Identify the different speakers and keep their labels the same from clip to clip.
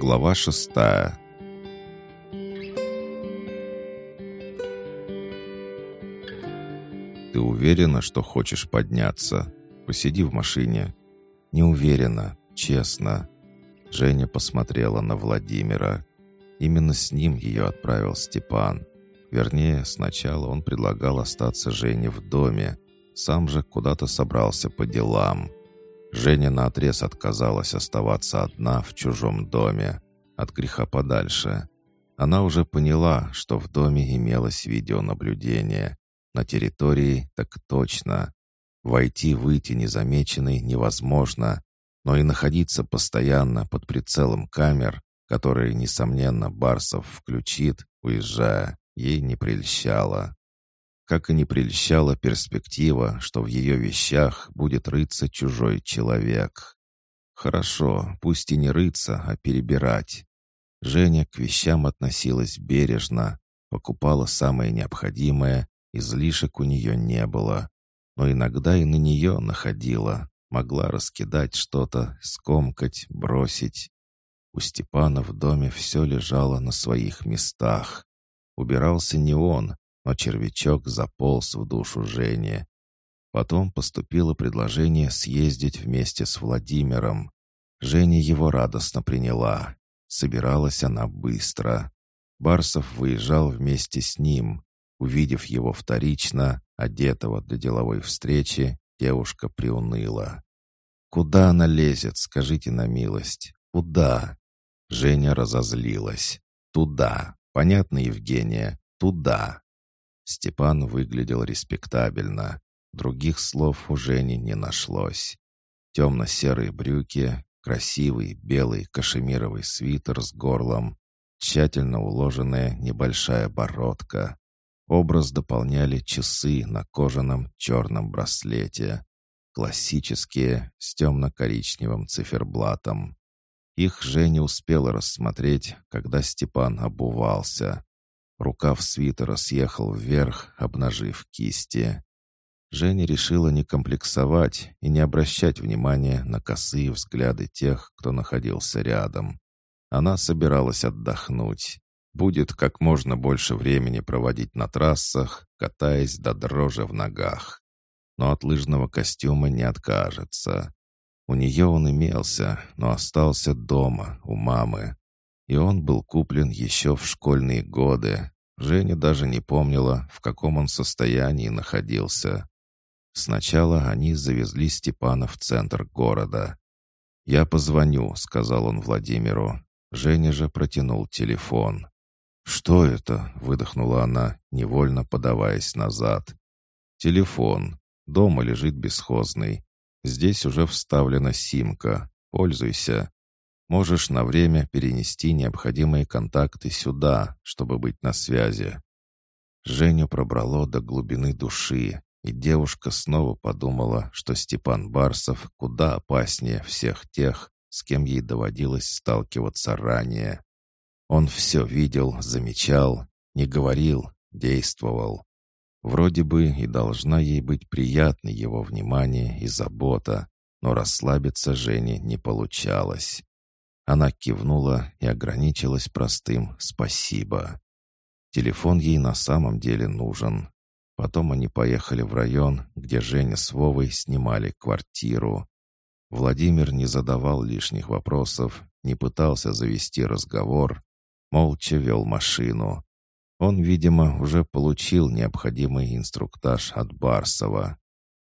Speaker 1: Глава шестая «Ты уверена, что хочешь подняться? Посиди в машине». «Не уверена, честно». Женя посмотрела на Владимира. Именно с ним ее отправил Степан. Вернее, сначала он предлагал остаться Жене в доме, сам же куда-то собрался по делам. Женя наотрез отказалась оставаться одна в чужом доме, от греха подальше. Она уже поняла, что в доме имелось видеонаблюдение. На территории так точно. Войти-выйти незамеченной невозможно, но и находиться постоянно под прицелом камер, которые, несомненно, Барсов включит, уезжая, ей не прельщало как и не прельщала перспектива, что в ее вещах будет рыться чужой человек. Хорошо, пусть и не рыться, а перебирать. Женя к вещам относилась бережно, покупала самое необходимое, излишек у нее не было. Но иногда и на нее находила, могла раскидать что-то, скомкать, бросить. У Степана в доме все лежало на своих местах. Убирался не он, но червячок заполз в душу Жени. Потом поступило предложение съездить вместе с Владимиром. Женя его радостно приняла. Собиралась она быстро. Барсов выезжал вместе с ним. Увидев его вторично, одетого для деловой встречи, девушка приуныла. «Куда она лезет, скажите на милость? Куда?» Женя разозлилась. «Туда. Понятно, Евгения? Туда. Степан выглядел респектабельно. Других слов у Жени не нашлось. Темно-серые брюки, красивый белый кашемировый свитер с горлом, тщательно уложенная небольшая бородка. Образ дополняли часы на кожаном черном браслете. Классические, с темно-коричневым циферблатом. Их Женя успела рассмотреть, когда Степан обувался. Рукав свитера съехал вверх, обнажив кисти. Женя решила не комплексовать и не обращать внимания на косые взгляды тех, кто находился рядом. Она собиралась отдохнуть. Будет как можно больше времени проводить на трассах, катаясь до дрожи в ногах. Но от лыжного костюма не откажется. У нее он имелся, но остался дома, у мамы и он был куплен еще в школьные годы. Женя даже не помнила, в каком он состоянии находился. Сначала они завезли Степана в центр города. «Я позвоню», — сказал он Владимиру. Женя же протянул телефон. «Что это?» — выдохнула она, невольно подаваясь назад. «Телефон. Дома лежит бесхозный. Здесь уже вставлена симка. Пользуйся. Можешь на время перенести необходимые контакты сюда, чтобы быть на связи». Женю пробрало до глубины души, и девушка снова подумала, что Степан Барсов куда опаснее всех тех, с кем ей доводилось сталкиваться ранее. Он все видел, замечал, не говорил, действовал. Вроде бы и должна ей быть приятна его внимание и забота, но расслабиться Жене не получалось. Она кивнула и ограничилась простым «спасибо». Телефон ей на самом деле нужен. Потом они поехали в район, где Женя с Вовой снимали квартиру. Владимир не задавал лишних вопросов, не пытался завести разговор, молча вел машину. Он, видимо, уже получил необходимый инструктаж от Барсова.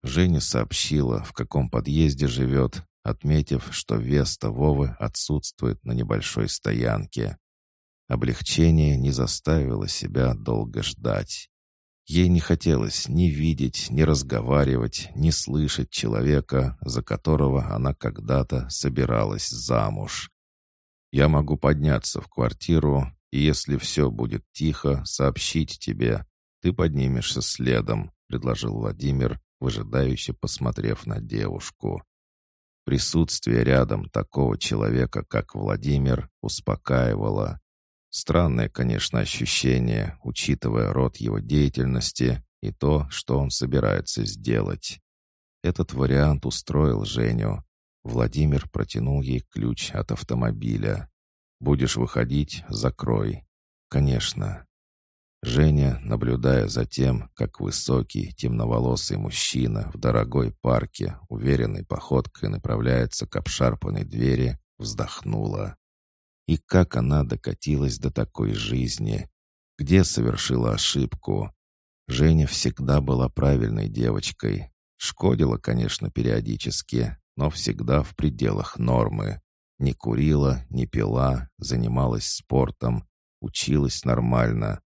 Speaker 1: Женя сообщила, в каком подъезде живет, отметив, что Веста Вовы отсутствует на небольшой стоянке. Облегчение не заставило себя долго ждать. Ей не хотелось ни видеть, ни разговаривать, ни слышать человека, за которого она когда-то собиралась замуж. «Я могу подняться в квартиру, и если все будет тихо, сообщить тебе. Ты поднимешься следом», — предложил Владимир, выжидающе посмотрев на девушку. Присутствие рядом такого человека, как Владимир, успокаивало. Странное, конечно, ощущение, учитывая род его деятельности и то, что он собирается сделать. Этот вариант устроил Женю. Владимир протянул ей ключ от автомобиля. Будешь выходить — закрой. Конечно. Женя, наблюдая за тем, как высокий, темноволосый мужчина в дорогой парке уверенной походкой направляется к обшарпанной двери, вздохнула. И как она докатилась до такой жизни? Где совершила ошибку? Женя всегда была правильной девочкой. Шкодила, конечно, периодически, но всегда в пределах нормы. Не курила, не пила, занималась спортом, училась нормально.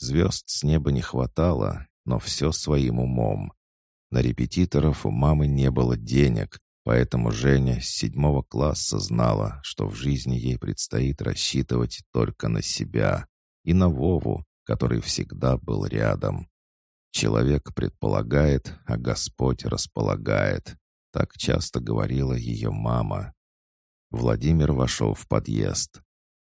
Speaker 1: Звезд с неба не хватало, но все своим умом. На репетиторов у мамы не было денег, поэтому Женя с седьмого класса знала, что в жизни ей предстоит рассчитывать только на себя и на Вову, который всегда был рядом. Человек предполагает, а Господь располагает. Так часто говорила ее мама. Владимир вошел в подъезд.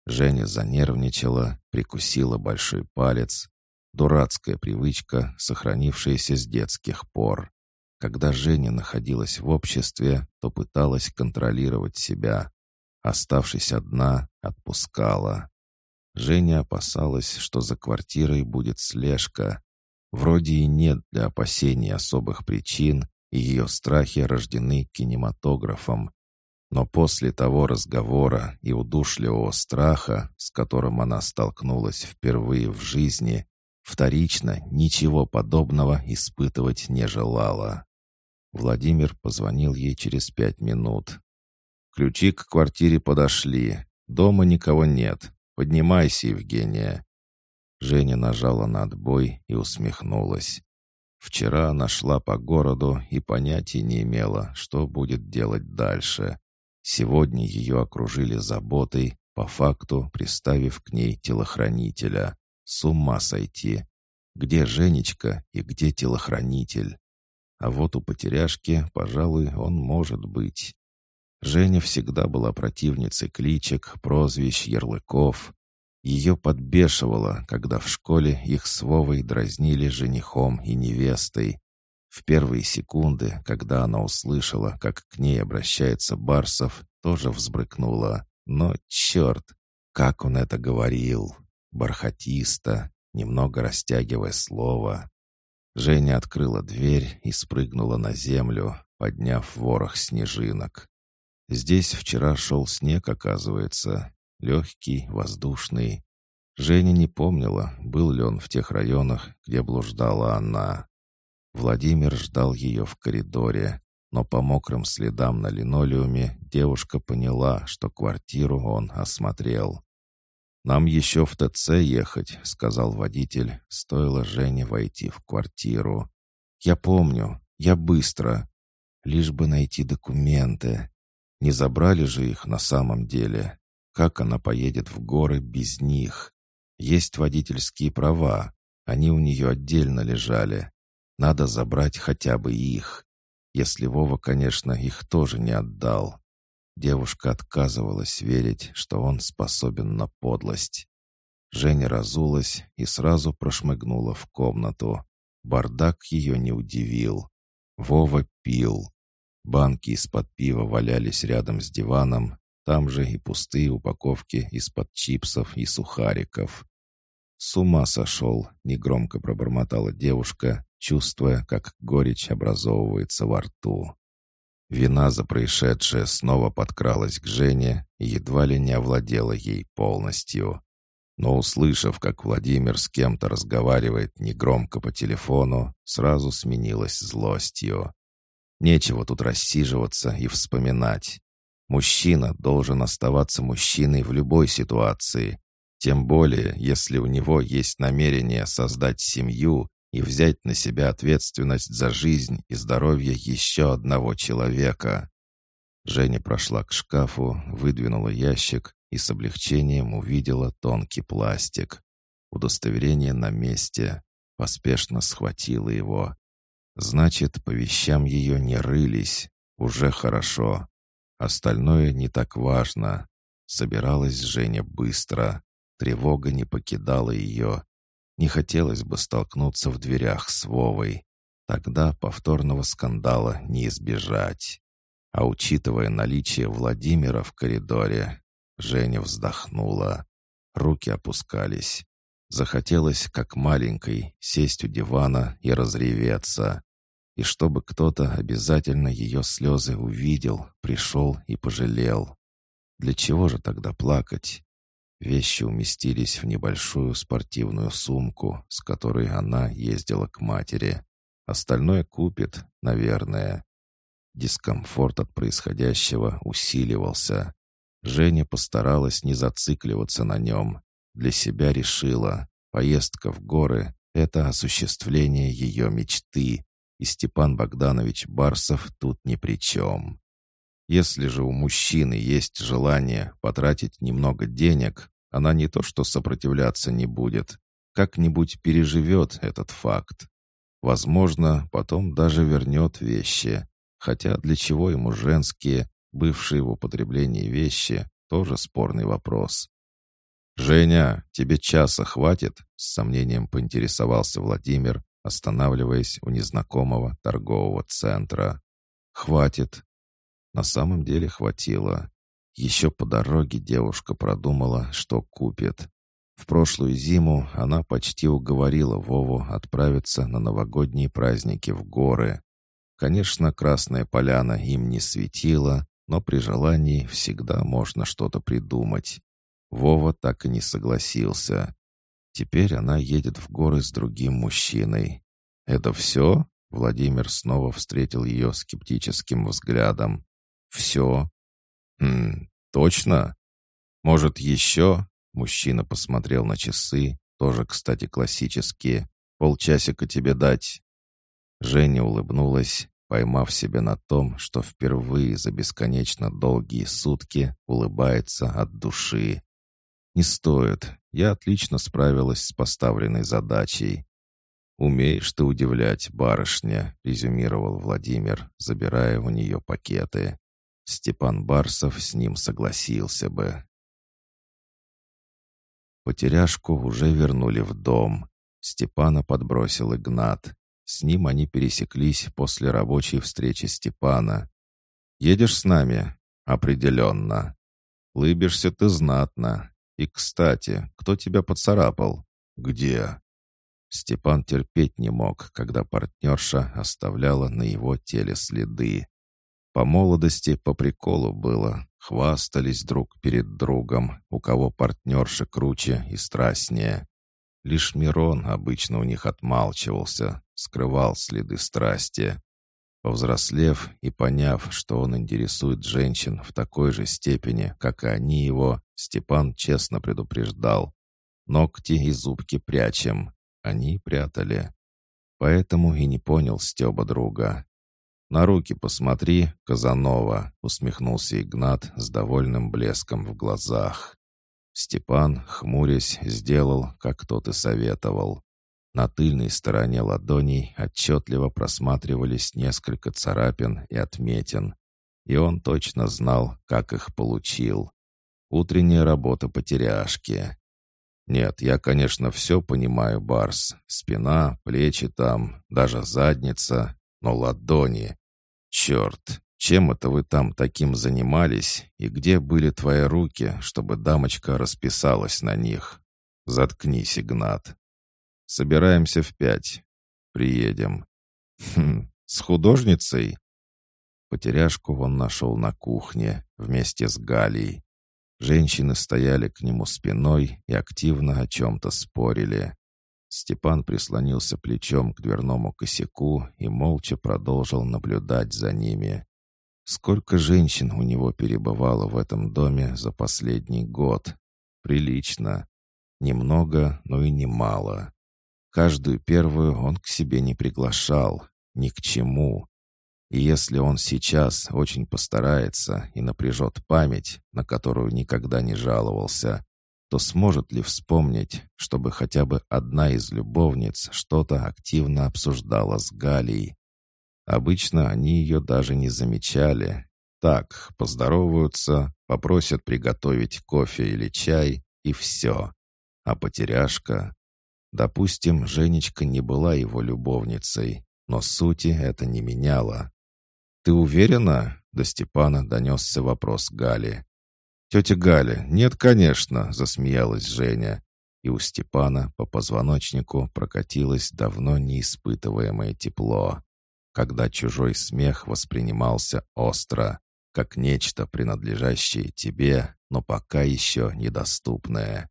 Speaker 1: Женя занервничала, прикусила большой палец. Дурацкая привычка, сохранившаяся с детских пор. Когда Женя находилась в обществе, то пыталась контролировать себя. Оставшись одна, отпускала. Женя опасалась, что за квартирой будет слежка. Вроде и нет для опасений особых причин, и ее страхи рождены кинематографом. Но после того разговора и удушливого страха, с которым она столкнулась впервые в жизни, вторично ничего подобного испытывать не желала. Владимир позвонил ей через пять минут. «Ключи к квартире подошли. Дома никого нет. Поднимайся, Евгения». Женя нажала на отбой и усмехнулась. Вчера она шла по городу и понятия не имела, что будет делать дальше. Сегодня ее окружили заботой, по факту приставив к ней телохранителя. С ума сойти. Где Женечка и где телохранитель? А вот у потеряшки, пожалуй, он может быть. Женя всегда была противницей кличек, прозвищ, ярлыков. Ее подбешивало, когда в школе их с Вовой дразнили женихом и невестой. В первые секунды, когда она услышала, как к ней обращается Барсов, тоже взбрыкнула. Но черт, как он это говорил! Бархатисто, немного растягивая слово. Женя открыла дверь и спрыгнула на землю, подняв ворох снежинок. Здесь вчера шел снег, оказывается, легкий, воздушный. Женя не помнила, был ли он в тех районах, где блуждала она. Владимир ждал ее в коридоре, но по мокрым следам на линолеуме девушка поняла, что квартиру он осмотрел. «Нам еще в ТЦ ехать», — сказал водитель, стоило Жене войти в квартиру. «Я помню, я быстро. Лишь бы найти документы. Не забрали же их на самом деле. Как она поедет в горы без них? Есть водительские права. Они у нее отдельно лежали. Надо забрать хотя бы их. Если Вова, конечно, их тоже не отдал. Девушка отказывалась верить, что он способен на подлость. Женя разулась и сразу прошмыгнула в комнату. Бардак ее не удивил. Вова пил. Банки из-под пива валялись рядом с диваном, там же и пустые упаковки из-под чипсов и сухариков. «С ума сошел!» — негромко пробормотала девушка, чувствуя, как горечь образовывается во рту. Вина за происшедшее снова подкралась к Жене и едва ли не овладела ей полностью. Но, услышав, как Владимир с кем-то разговаривает негромко по телефону, сразу сменилась злостью. Нечего тут рассиживаться и вспоминать. Мужчина должен оставаться мужчиной в любой ситуации, тем более, если у него есть намерение создать семью и взять на себя ответственность за жизнь и здоровье еще одного человека. Женя прошла к шкафу, выдвинула ящик и с облегчением увидела тонкий пластик. Удостоверение на месте. Поспешно схватила его. Значит, по вещам ее не рылись. Уже хорошо. Остальное не так важно. Собиралась Женя быстро. Тревога не покидала ее, не хотелось бы столкнуться в дверях с Вовой. Тогда повторного скандала не избежать. А учитывая наличие Владимира в коридоре, Женя вздохнула. Руки опускались. Захотелось, как маленькой, сесть у дивана и разреветься. И чтобы кто-то обязательно ее слезы увидел, пришел и пожалел. Для чего же тогда плакать? Вещи уместились в небольшую спортивную сумку, с которой она ездила к матери. Остальное купит, наверное. Дискомфорт от происходящего усиливался. Женя постаралась не зацикливаться на нем. Для себя решила, поездка в горы — это осуществление ее мечты, и Степан Богданович Барсов тут ни при чем. Если же у мужчины есть желание потратить немного денег, она не то что сопротивляться не будет, как-нибудь переживет этот факт. Возможно, потом даже вернет вещи. Хотя для чего ему женские, бывшие в употреблении вещи, тоже спорный вопрос. «Женя, тебе часа хватит?» — с сомнением поинтересовался Владимир, останавливаясь у незнакомого торгового центра. «Хватит. На самом деле хватило. Еще по дороге девушка продумала, что купит. В прошлую зиму она почти уговорила Вову отправиться на новогодние праздники в горы. Конечно, Красная Поляна им не светила, но при желании всегда можно что-то придумать. Вова так и не согласился. Теперь она едет в горы с другим мужчиной. «Это все?» Владимир снова встретил ее скептическим взглядом. «Все?» «Хм, точно? Может, еще?» Мужчина посмотрел на часы, тоже, кстати, классические. «Полчасика тебе дать». Женя улыбнулась, поймав себя на том, что впервые за бесконечно долгие сутки улыбается от души. «Не стоит. Я отлично справилась с поставленной задачей. «Умеешь ты удивлять, барышня», — резюмировал Владимир, забирая у нее пакеты. Степан Барсов с ним согласился бы. Потеряшку уже вернули в дом. Степана подбросил Игнат. С ним они пересеклись после рабочей встречи Степана. «Едешь с нами?» «Определенно». «Лыбишься ты знатно. И, кстати, кто тебя поцарапал?» «Где?» Степан терпеть не мог, когда партнерша оставляла на его теле следы. По молодости, по приколу было. Хвастались друг перед другом, у кого партнерша круче и страстнее. Лишь Мирон обычно у них отмалчивался, скрывал следы страсти. Повзрослев и поняв, что он интересует женщин в такой же степени, как и они его, Степан честно предупреждал. «Ногти и зубки прячем, они прятали. Поэтому и не понял Стеба друга. «На руки посмотри, Казанова», — усмехнулся Игнат с довольным блеском в глазах. Степан, хмурясь, сделал, как тот и советовал. На тыльной стороне ладоней отчетливо просматривались несколько царапин и отметин. И он точно знал, как их получил. Утренняя работа потеряшки. Нет, я, конечно, все понимаю, Барс. Спина, плечи там, даже задница, но ладони. Черт, чем это вы там таким занимались, и где были твои руки, чтобы дамочка расписалась на них? Заткнись, Игнат. Собираемся в пять. Приедем. Хм, с художницей? Потеряшку он нашел на кухне вместе с Галей. Женщины стояли к нему спиной и активно о чем-то спорили. Степан прислонился плечом к дверному косяку и молча продолжил наблюдать за ними. Сколько женщин у него перебывало в этом доме за последний год? Прилично. Немного, но и немало. Каждую первую он к себе не приглашал. Ни к чему. И если он сейчас очень постарается и напряжет память, на которую никогда не жаловался, то сможет ли вспомнить, чтобы хотя бы одна из любовниц что-то активно обсуждала с Галей? Обычно они ее даже не замечали. Так, поздороваются, попросят приготовить кофе или чай, и все. А потеряшка... Допустим, Женечка не была его любовницей, но сути это не меняло. «Ты уверена?» — до Степана донесся вопрос Гали. «Тетя Галя, нет, конечно», — засмеялась Женя. И у Степана по позвоночнику прокатилось давно неиспытываемое тепло, когда чужой смех воспринимался остро, как нечто, принадлежащее тебе, но пока еще недоступное.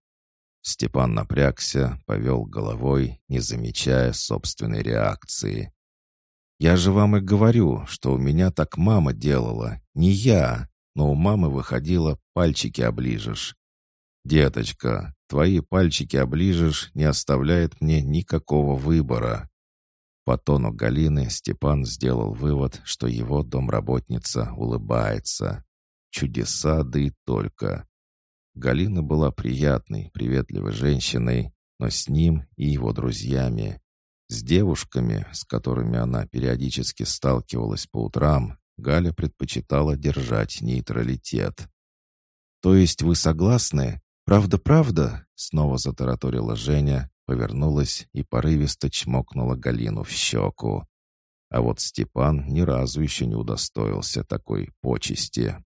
Speaker 1: Степан напрягся, повел головой, не замечая собственной реакции. «Я же вам и говорю, что у меня так мама делала, не я, но у мамы выходило пальчики оближешь. Деточка, твои пальчики оближешь не оставляет мне никакого выбора». По тону Галины Степан сделал вывод, что его домработница улыбается. Чудеса, да и только. Галина была приятной, приветливой женщиной, но с ним и его друзьями, с девушками, с которыми она периодически сталкивалась по утрам, Галя предпочитала держать нейтралитет. «То есть вы согласны? Правда-правда?» Снова затараторила Женя, повернулась и порывисто чмокнула Галину в щеку. А вот Степан ни разу еще не удостоился такой почести.